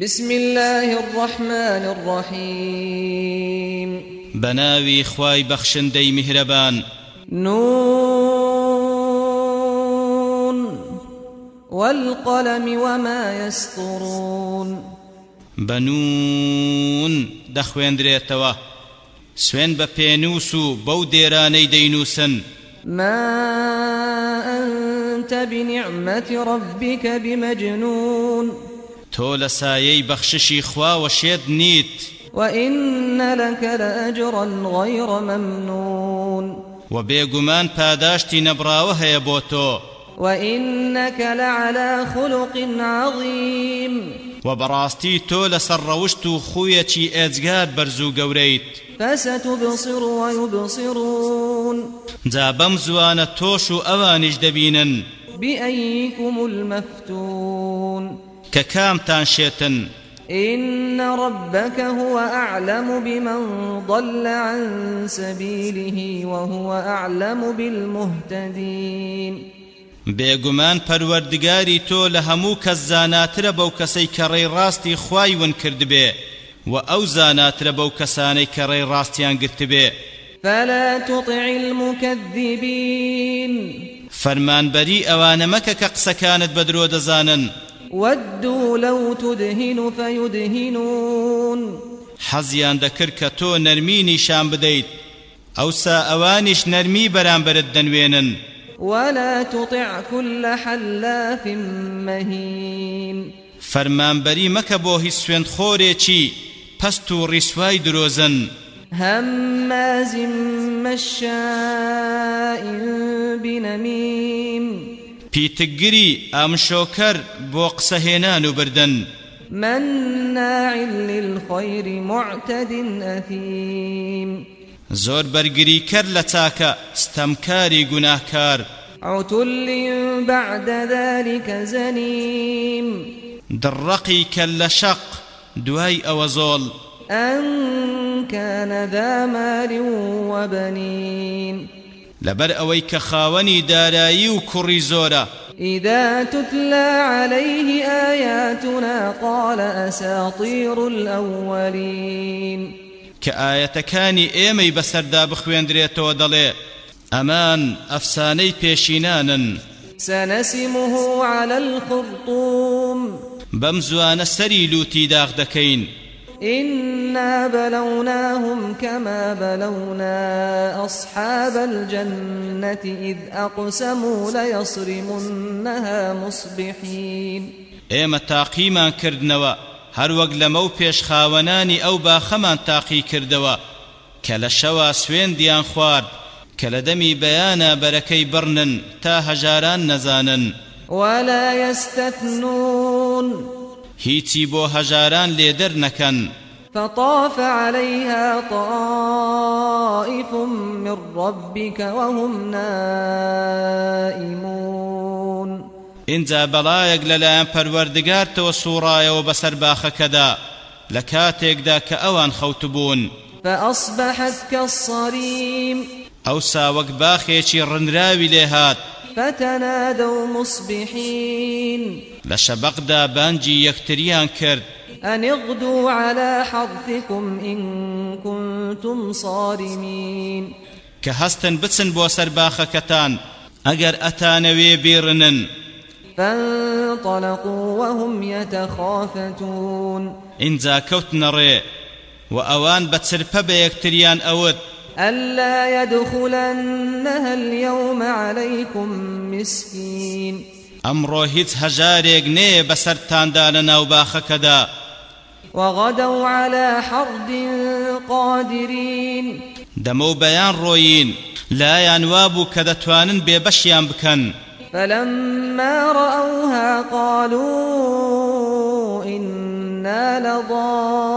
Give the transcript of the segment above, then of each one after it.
بسم الله الرحمن الرحيم. بناوي خواي بخشندي مهربان نون والقلم وما يسطرون. بنون دخوين دريتوا سوين بپينوسو بو ديراني دينوسن ما أنت بنعمة ربك بمجنون. تۆ لە سایەی بەخششی خواوە شێت نیت. وإن لك لأجرا غير ممنون. وبێگومان پاداشتی نەبراوە هەیە بۆ تۆ. وإنك لعلى خلق عظيم. وە بەڕاستی تۆ لەسەر ڕەوشت و خوویەکی ئێجگار بەرز و گەورەیت فستبصر ويبصرون. جا بەم زووانە تۆش و ئەوانیش دەبینن بأيكم المفتون. ككام تانشيتن إن ربك هو أعلم بمن ضل عن سبيله وهو أعلم بالمهتدين. بێگومان پەروەردگاری تۆ لە هەموو کەس زاناترە بەو کەسەی کە ڕێی ڕاستی خوای ون کردبێ و ئەو زاناترە بەو کەسانەی کە ڕێی ڕاستیان گرتبێ فلا تطع المكذبين. فەرمانبەری ئەوانە مەکە کە قسەکانت بە درۆ دەزانن. ودوا لو تدهن فيدهنون. حەزیان دەکرد کە تۆ نەرمینیشان بدەیت. ئەوسا ئەوانیش نەرمی بەرامبرت دەنوێنن. ولا تطع كل حلاف مهين. فەرمانبەری مەکە بۆ هیچ سوێند خۆرێکی پەست و ڕیسوای درۆزن. هماز مشاء بنميم. پیتگری ئامشۆکەر بۆ قسەهێنان و بردن. مناع للخير معتد أثيم. زۆر بەرگری کرد لە چاکە ستەمکاری گوناهکار. عتل بعد ذلك زنيم. لە شەق دوای ئەوە زۆڵ. أن كان ذا مال وبنين. لبر ئەوەی کە خاوەنی دارایی و کوڕی زۆرە إذا تتلى عليه آياتنا قال أساطير الأولين. كآيتكاني إيمي بسردا بخوين دريتو دلي أمان أفساني بيشينانا سنسمه على الخرطوم. بمزوان سري لوتي داغ دكين إنا بلوناهم كما بلونا أصحاب الجنة إذ أقسموا ليصرمنها مصبحين. ئێمە تاقیمان کردنەوە. هەروەک لەمە و پێشخاوەنانی ئەو باخەمان تاقی کردەوە کە لە شەوە سوێندیان خوارد کە لە دەمی بەیانە بەرەکەی بڕنن تا هەژاران نەزانن. ولا يستثنون هیچی بۆ هەژاران لێدەر نەکەن. فطاف عليها طائف من ربك وهم نائمون. اینجا بەڵایەک لەلایەن پەروەردگارتەوە سوڕایەوە بەسەر باخەکەدا لە کاتێکدا کە ئەوان خەوتبوون فأصبحت كالصريم. ئەوسا وەک باخێکی ڕنراوی لێهات فتنادوا مصبحين. لشبقدا بانجي يكتريان كرد أن اغدوا على حرثكم إن كنتم صارمين. كهستن بتسن بوسر باخكتان أجر أتانوي بيرنن فانطلقوا وهم يتخافتون. إن زاكوتنا ري وأوان بتسرب بيكتريان أود ألا يدخلنها اليوم عليكم مسكين. ئەمڕۆ هیچ هەژارێک نێ بەسەرتاندا لە ناوباخەکەدا. وغدوا على حرد قادرين. دمو بيان روين لا ينوابوا كدتوان ببشيان بكن فلما رأوها قالوا إنا لضالون.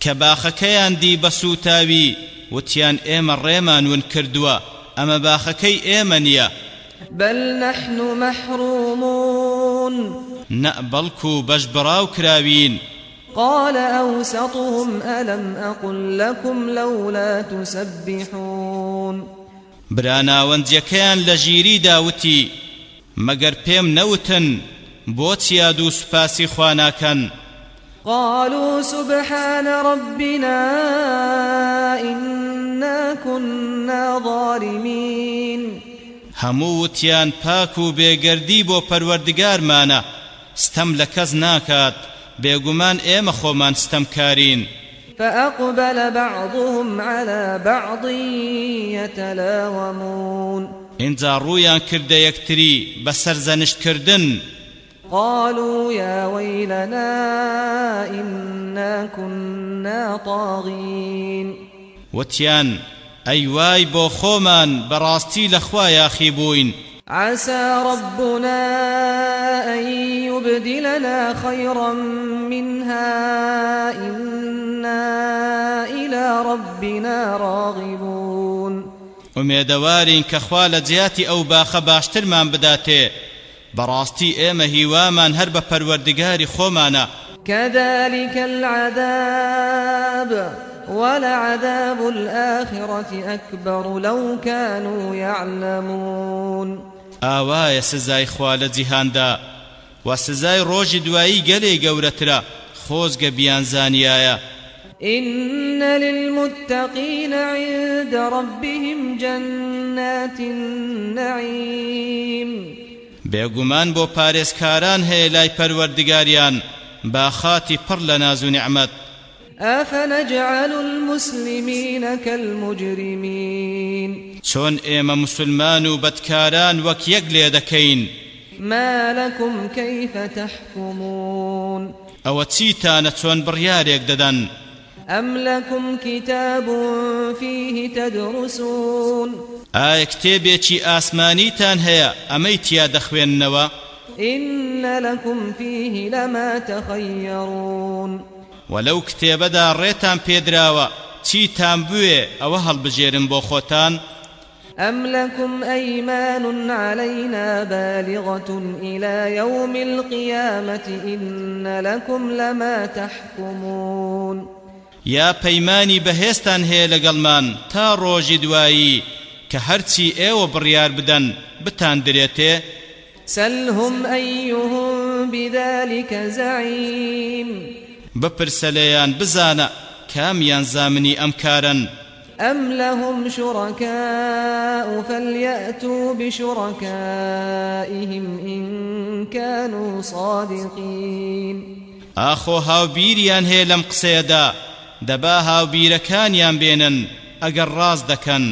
كباخكيان دي بسوتاوي وتيان ايمر ريمان ونكردوا أما باخكي إيمانيا. بل نحن محرومون. نأبلكو بجبراو كراوين. قال أوسطهم ألم أقل لكم لولا تسبحون. برانا وانزيكيان لجيري داوتي. مگر پێم نەوتن بۆ چیاد و سوپاسی خوا ناکەن قالوا سبحان ربنا إنا كنا ظالمين. هەموو وتیان پاک و بێگەردی بۆ پەروەردگارمانە ستەم لە کەس ناکات بێگومان ئێمە خۆمان ستەمکارین. فأقبل بعضهم على بعض يتلاومون. اینجا ڕوویان کردە یەکتری بە سەرزەنشتکردن. قالوا يا ويلنا إنا كنا طاغين. وتیان ئەی وای بۆ خۆمان بەڕاستی لەخوا یاخی بووین عسى ربنا أن يبدلنا خيرا منها. إنا إلى ربنا راغبون. ومێدەوارین کە خوا لە جیاتی ئەو باخە باشترمان بەڕاستی ئێمە هیوامان هەر بە پەروەردگاری خۆمانە كذلك العذاب ولعذاب الآخرة أكبر لو كانوا يعلمون. ئاوایە سزای خوا لە جیهاندا و سزای ڕۆژی دوایی گەلێ گەورەترە خۆزگە بیانزانیایە إن للمتقين عند ربهم جنات النعيم. بێگومان بۆ پارێزکاران هەیە لای پەروەردگاریان باخاتی پڕ لە ناز و نعمەت أفنجعل المسلمين كالمجرمين. چۆن ئێمە مسلمان و بەدکاران وەک یەک لێ دەکەین؟ ما لكم كيف تحكمون؟ ئەوە چیتانە چۆن بڕیارێک دەدەن؟ أم لكم كتاب فيه تدرسون؟ ئایا کتێبێکی ئاسمانیتان هەیە ئەمەی تیا دەخوێننەوە إن لكم فيه لما تخيرون. وەلەو کتێبەدا ڕێتان پێدراوە چیتان بوێ ئەوە هەڵبژێرن بۆ خۆتان أم لكم أيمان علينا بالغة إلى يوم القيامة؟ إن لكم لما تحكمون. یا پەیمانی بەهێستان هەیە لەگەڵمان تا ڕۆژی دوایی کە هەرچی ئێوە بڕیار بدەن بتان درێتێ. أيهم بذلك زعيم. بپرسە لێیان بزانە کامیان زامنی ئەم کارن؟ أم لهم شركاء فليأتوا بشركائهم إن كانوا صادقين. ئاخۆ هاوبیریان هەیە لەم قسەیەدا. دەبا هاوبیرەکانیان بێنن ئەگەر ڕاز دەکەن.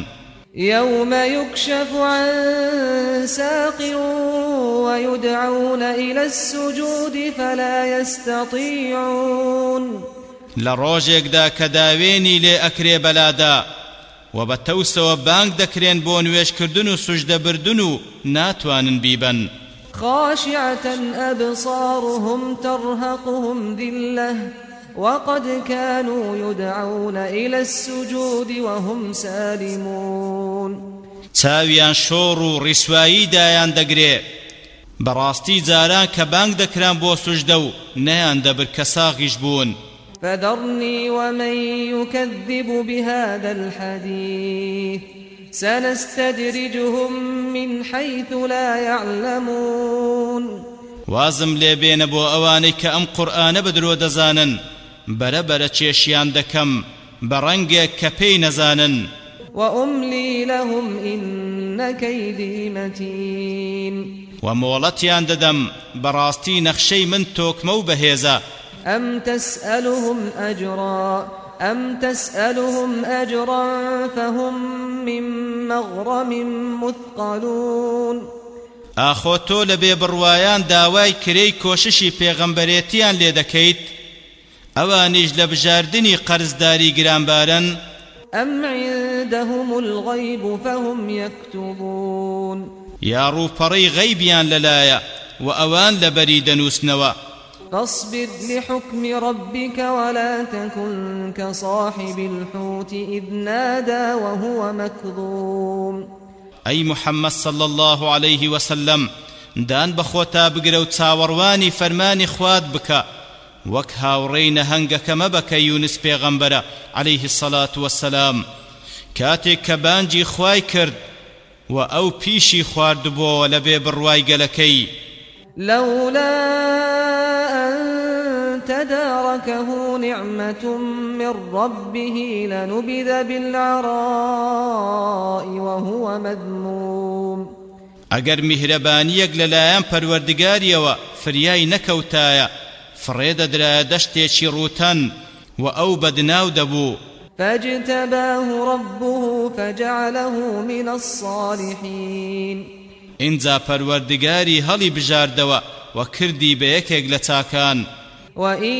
يوم يكشف عن ساق ويدعون إلى السجود فلا يستطيعون. لە ڕۆژێکدا کە داوێنی لێ ئەکرێ بەلادا و بە تەوسەوە بانگ دەکرێن بۆ نوێشکردن و سوژدەبردن و ناتوانن بیبەن خاشعة أبصارهم ترهقهم ذلة. وقد كانوا يدعون إلى السجود وهم سالمون. چاویان شۆڕ و ڕیسوایی دایان دەگرێ. بەڕاستی جاران کە بانگ دەکران بۆ سوژدە و نەیان دەبر کە ساغیش بوون. فذرني ومن يكذب بهذا الحديث. سنستدرجهم من حيث لا يعلمون. وازم لێ بێنە بۆ ئەوانەی کە ئەم قورئانە بەدرۆ دەزانن. بەرەبەرە چێشیان دەکەم بە ڕەنگێک کە پێی نەزانن. وأملي لهم إن كيدي متين. ومۆڵەتیان دەدەم بەڕاستی نەخشەی من تۆکمە و بەهێزە. أم تسألهم أجرا أم تسألهم أجرا فهم من مغرم مثقلون. ئاخۆ تۆ لە بێبڕوایان داوای کرەی کۆششی پێغەمبەرێتیان لێ دەکەیت؟ ئەوانیش لە بژاردننی قەرزداری گرانبارن أم عندهم الغيب فهم يكتبون. یا ڕووپەڕەی غەیبیان لەلایە و ئەوان لە بەری دەنووسنەوە فاصبر لحكم ربك ولا تكن كصاحب الحوت إذ نادى وهو مكظوم. ئەی محەممەد صل الله عليه وسلم دان بەخۆتا بگرە و چاوەڕوانی فەرمانی خواد بکە وەک هاوڕێی نەهەنگەکە مەبەکە یونس پێغەمبەرە عليه الصلاة والسلام. کاتێک کە بانجی خوای کرد و ئەو پیشی خواردبووە لە بێ بڕوای گەلەکەی. لولا أن تداركه نعمة من ربه لنبذ بالعراء وهو مذموم. ئەگەر میهرەبانیەک لەلایەن پەروەردگاریەوە فریای نەکەوتایە فڕێدەدرایە دەشتێکی ڕوتەن و ئەو بەدناو دەبوو فاجتباه ربه فجعله من الصالحين. اینجا پەروەردگاری هەڵی بژاردەوە و کردی یەکێک لە چاکان. وإن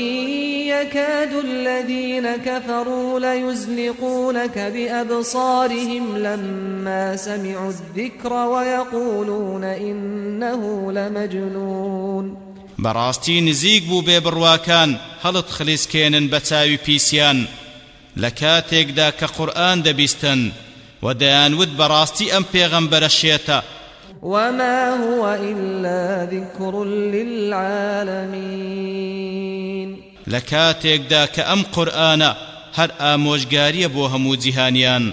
يكاد الذين كفروا ليزلقونك بأبصارهم لما سمعوا الذكر ويقولون إنه لمجنون. بەڕاستی نزیک بوو بێ بڕواکان هەڵت خلیسکێنن بە چاوی پیسیان. لە کاتێکدا کە قورئان دەبیستن و دەیانوت بەڕاستی ئەم پێغەمبەرە شێتە. وما هو إلا ذكر للعالمين. کاتێکدا کە ئەم قورئانە هەر ئامۆژگاریە بۆ هەموو جیهانیان.